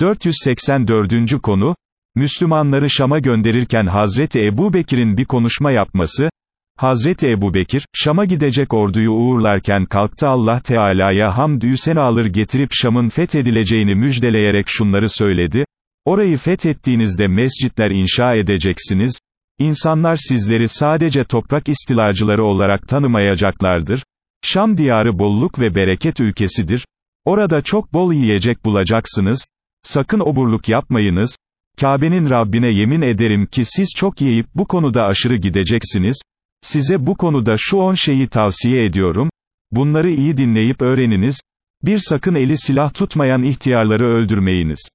484. konu, Müslümanları Şam'a gönderirken Hazreti Ebu Bekir'in bir konuşma yapması, Hazreti Ebu Bekir, Şam'a gidecek orduyu uğurlarken kalktı Allah Teala'ya hamdü senalar getirip Şam'ın fethedileceğini müjdeleyerek şunları söyledi, orayı fethettiğinizde mescitler inşa edeceksiniz, İnsanlar sizleri sadece toprak istilacıları olarak tanımayacaklardır, Şam diyarı bolluk ve bereket ülkesidir, orada çok bol yiyecek bulacaksınız, sakın oburluk yapmayınız, Kabe'nin Rabbine yemin ederim ki siz çok yiyip bu konuda aşırı gideceksiniz, size bu konuda şu on şeyi tavsiye ediyorum, bunları iyi dinleyip öğreniniz, bir sakın eli silah tutmayan ihtiyarları öldürmeyiniz.